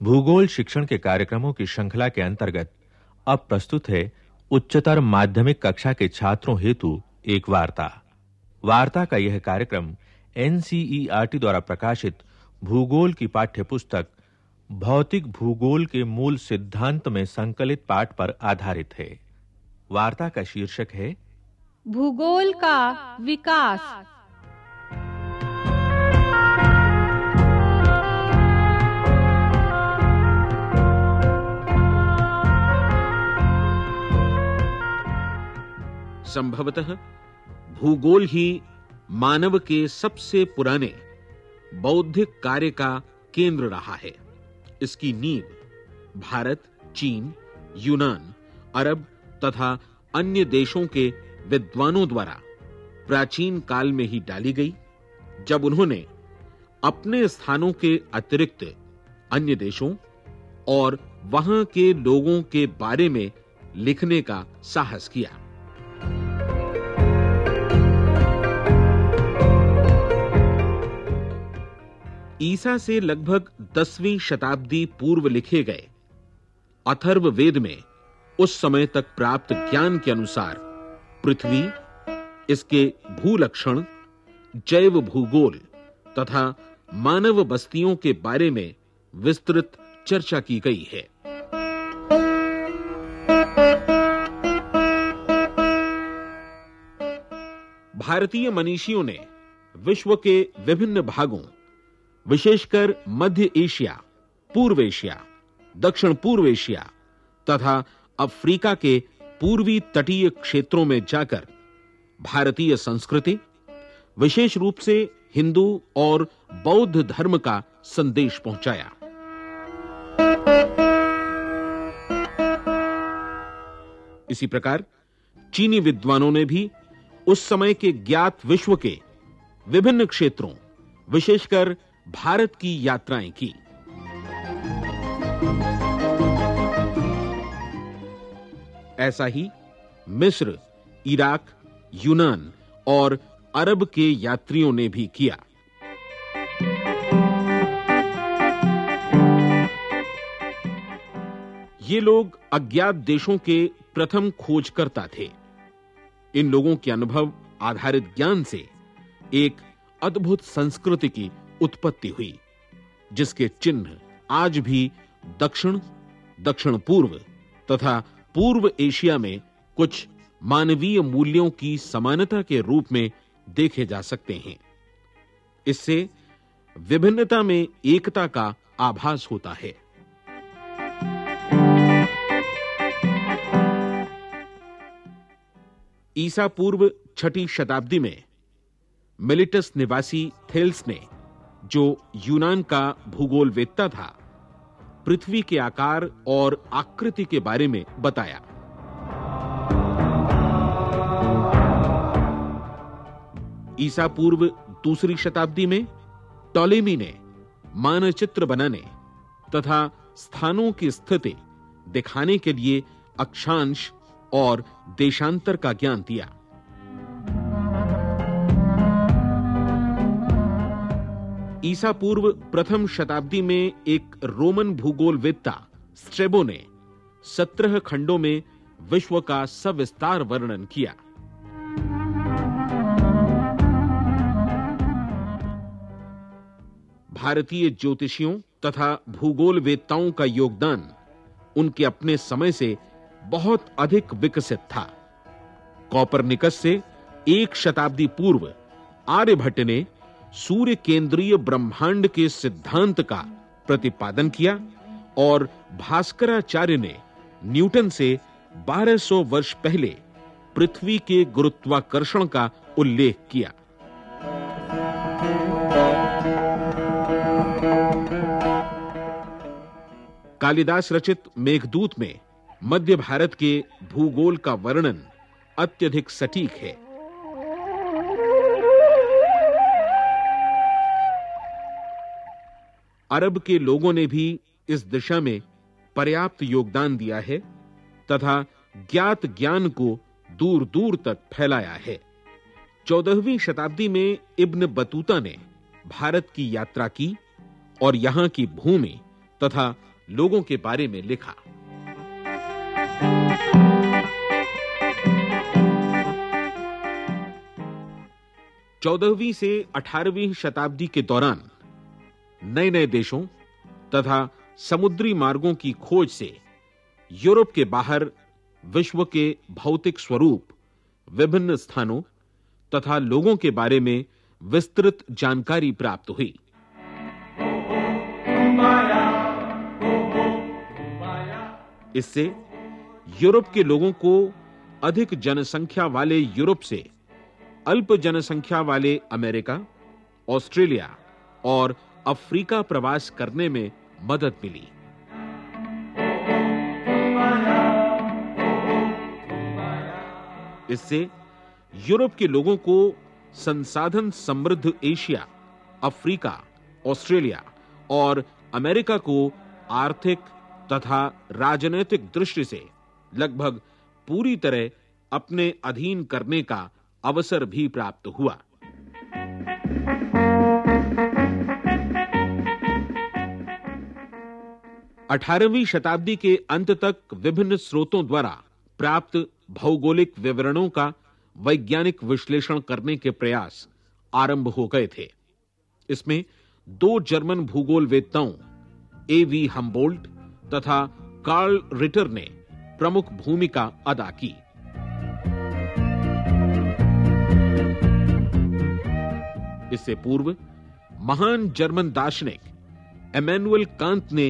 भूगोल शिक्षण के कार्यक्रमों की श्रृंखला के अंतर्गत अब प्रस्तुत है उच्चतर माध्यमिक कक्षा के छात्रों हेतु एक वार्ता। वार्ता का यह कार्यक्रम एनसीईआरटी द्वारा प्रकाशित भूगोल की पाठ्य पुस्तक भौतिक भूगोल के मूल सिद्धांत में संकलित पाठ पर आधारित है। वार्ता का शीर्षक है, भूगोल का विकास। संभवतः भूगोल ही मानव के सबसे पुराने बौद्धिक कार्य का केंद्र रहा है। इसकी नींव भारत, चीन, यूनान, अरब तथा अन्य देशों के विद्वानों द्वारा प्राचीन काल में ही डाली गई, जब उन्होंने अपने स्थानों के अतिरिक्त अन्य देशों और वहाँ के लोगों के बारे में लिखने का साहस किया। ईसा से लगभग 10वीं शताब्दी पूर्व लिखे गए। अथर्व वेद में उस समय तक प्राप्त ज्ञान के अनुसार पृथ्वी, इसके भूलक्षण, जैव भूगोल तथा मानव बस्तियों के बारे में विस्तृत चर्चा की गई है। भारतीय मनीषियों ने विश्व के विभिन्न भागों विशेषकर मध्य एशिया, पूर्व एशिया, दक्षिण पूर्व एशिया तथा अफ्रीका के पूर्वी तटीय क्षेत्रों में जाकर भारतीय संस्कृति, विशेष रूप से हिंदू और बौद्ध धर्म का संदेश पहुँचाया। इसी प्रकार चीनी विद्वानों ने भी उस समय के ज्ञात विश्व के विभिन्न क्षेत्रों, विशेषकर भारत की यात्राएँ की। ऐसा ही मिस्र, इराक, यूनान और अरब के यात्रियों ने भी किया। ये लोग अज्ञात देशों के प्रथम खोजकर्ता थे। इन लोगों के अनुभव आधारित ज्ञान से एक अद्भुत संस्कृति की उत्पत्ति हुई, जिसके चिन्ह आज भी दक्षिण दक्षिण पूर्व तथा पूर्व एशिया में कुछ मानवीय मूल्यों की समानता के रूप में देखे जा सकते हैं। इससे विभिन्नता में एकता का आभास होता है। ईसा पूर्व छठी शताब्दी में मिलिटस निवासी थेल्स ने जो यूनान का भूगोल वेत्ता था, पृथ्वी के आकार और आकृति के बारे में बताया। ईसा पूर्व दूसरी शताब्दी में टॉलेमी ने मानचित्र बनाने तथा स्थानों की स्थिति दिखाने के लिए अक्षांश और देशांतर का ज्ञान दिया। ईसा पूर्व प्रथम शताब्दी में एक रोमन भूगोलवेत्ता स्ट्रेबो ने सत्रह खंडों में विश्व का सविस्तार वर्णन किया। भारतीय ज्योतिषियों तथा भूगोल वेत्ताओं का योगदान उनके अपने समय से बहुत अधिक विकसित था। कॉपरनिकस से एक शताब्दी पूर्व आर्यभट्ट ने सूर्य केंद्रीय ब्रह्मांड के सिद्धांत का प्रतिपादन किया और भास्कराचार्य ने न्यूटन से 1200 वर्ष पहले पृथ्वी के गुरुत्वाकर्षण का उल्लेख किया। कालिदास रचित मेघदूत में मध्य भारत के भूगोल का वर्णन अत्यधिक सटीक है। अरब के लोगों ने भी इस दिशा में पर्याप्त योगदान दिया है तथा ज्ञात ज्ञान को दूर-दूर तक फैलाया है। 14वीं शताब्दी में इब्न बतूता ने भारत की यात्रा की और यहाँ की भूमि तथा लोगों के बारे में लिखा। चौदहवीं से अठारहवीं शताब्दी के दौरान नए नए देशों तथा समुद्री मार्गों की खोज से यूरोप के बाहर विश्व के भौतिक स्वरूप विभिन्न स्थानों तथा लोगों के बारे में विस्तृत जानकारी प्राप्त हुई। इससे यूरोप के लोगों को अधिक जनसंख्या वाले यूरोप से अल्प जनसंख्या वाले अमेरिका, ऑस्ट्रेलिया और अफ्रीका प्रवास करने में मदद मिली। इससे यूरोप के लोगों को संसाधन समृद्ध एशिया, अफ्रीका, ऑस्ट्रेलिया और अमेरिका को आर्थिक तथा राजनीतिक दृष्टि से लगभग पूरी तरह अपने अधीन करने का अवसर भी प्राप्त हुआ। अठारहवीं शताब्दी के अंत तक विभिन्न स्रोतों द्वारा प्राप्त भौगोलिक विवरणों का वैज्ञानिक विश्लेषण करने के प्रयास आरंभ हो गए थे। इसमें दो जर्मन भूगोल वेत्ताओं ए वी हम्बोल्ट तथा कार्ल रिटर ने प्रमुख भूमिका अदा की। इससे पूर्व महान जर्मन दार्शनिक एमैनुअल कांत ने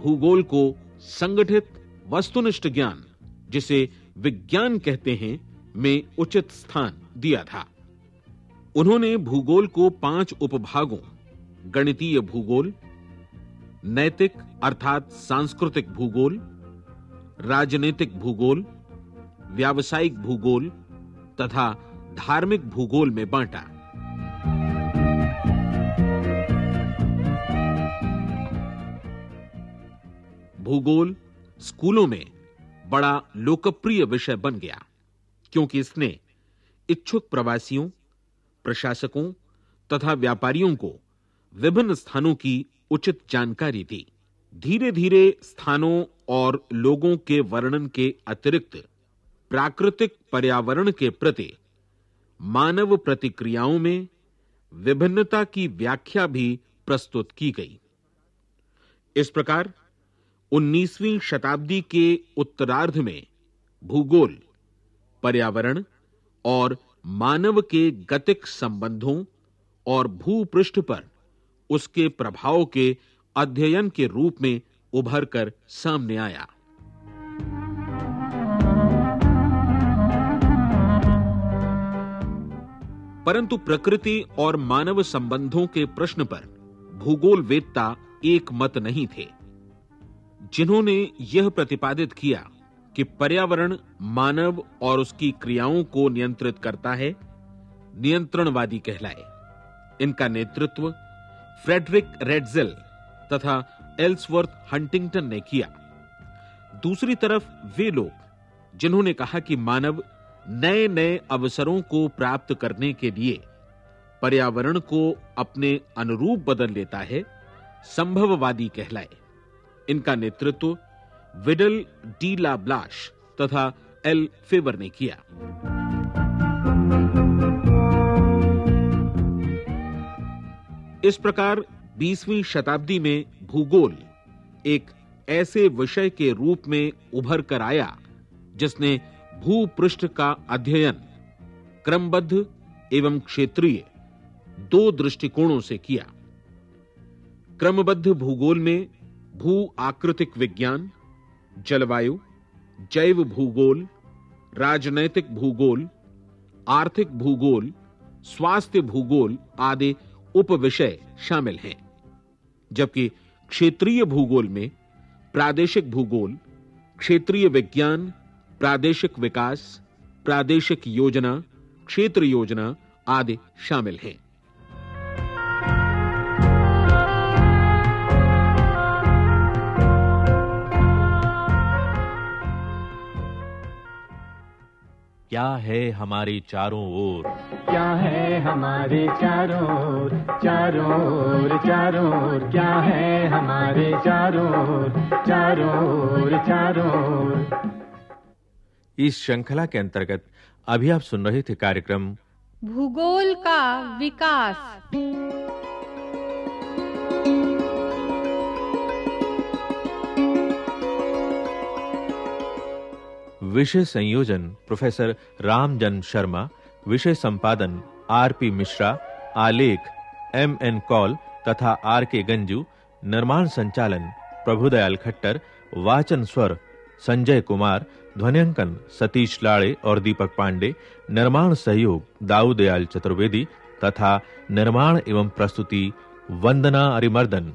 भूगोल को संगठित वस्तुनिष्ठ ज्ञान, जिसे विज्ञान कहते हैं, में उचित स्थान दिया था। उन्होंने भूगोल को पाँच उपभागों, गणितीय भूगोल, नैतिक अर्थात सांस्कृतिक भूगोल, राजनीतिक भूगोल, व्यावसायिक भूगोल तथा धार्मिक भूगोल में बांटा। भूगोल स्कूलों में बड़ा लोकप्रिय विषय बन गया, क्योंकि इसने इच्छुक प्रवासियों, प्रशासकों तथा व्यापारियों को विभिन्न स्थानों की उचित जानकारी दी। धीरे-धीरे स्थानों और लोगों के वर्णन के अतिरिक्त प्राकृतिक पर्यावरण के प्रति, मानव प्रतिक्रियाओं में विभिन्नता की व्याख्या भी प्रस्तुत की गई। इस प्रकार 19वीं शताब्दी के उत्तरार्ध में भूगोल, पर्यावरण और मानव के गतिक संबंधों और भूपृष्ठ पर उसके प्रभाव के अध्ययन के रूप में उभर कर सामने आया। परंतु प्रकृति और मानव संबंधों के प्रश्न पर भूगोल वेत्ता एक मत नहीं थे। जिन्होंने यह प्रतिपादित किया कि पर्यावरण मानव और उसकी क्रियाओं को नियंत्रित करता है, नियंत्रणवादी कहलाए। इनका नेतृत्व फ्रेडरिक रेडजेल तथा एल्सवर्थ हंटिंगटन ने किया। दूसरी तरफ़ वे लोग, जिन्होंने कहा कि मानव नए नए अवसरों को प्राप्त करने के लिए पर्यावरण को अपने अनुरूप बदल लेता है, संभववादी कहलाए। इनका नेतृत्व विडल डी ला ब्लाश तथा एल फेवर ने किया। इस प्रकार 20वीं शताब्दी में भूगोल एक ऐसे विषय के रूप में उभर कर आया, जिसने भूपृष्ठ का अध्ययन क्रमबद्ध एवं क्षेत्रीय दो दृष्टिकोणों से किया। क्रमबद्ध भूगोल में भू आकृतिक विज्ञान, जलवायु, जैव भूगोल, राजनैतिक भूगोल, आर्थिक भूगोल, स्वास्थ्य भूगोल आदि उपविषय शामिल हैं, जबकि क्षेत्रीय भूगोल में प्रादेशिक भूगोल, क्षेत्रीय विज्ञान, प्रादेशिक विकास, प्रादेशिक योजना, क्षेत्र योजना आदि शामिल हैं। क्या है हमारे चारों ओर? क्या है हमारे चारों ओर? चारों ओर चारों ओर क्या है हमारे चारों ओर? चारों ओर चारों ओर। इस श्रृंखला के अंतर्गत अभी आप सुन रहे थे कार्यक्रम भूगोल का विकास। विषय संयोजन प्रोफेसर रामजन शर्मा, विषय संपादन आरपी मिश्रा, आलेख एम एन कौल तथा आर के गंजू, निर्माण संचालन प्रभुदयाल खट्टर, वाचन स्वर संजय कुमार ध्वनिंकन सतीश लाड़े और दीपक पांडे, निर्माण सहयोग दाऊदयाल चतुर्वेदी तथा निर्माण एवं प्रस्तुति वंदना अरिमर्दन।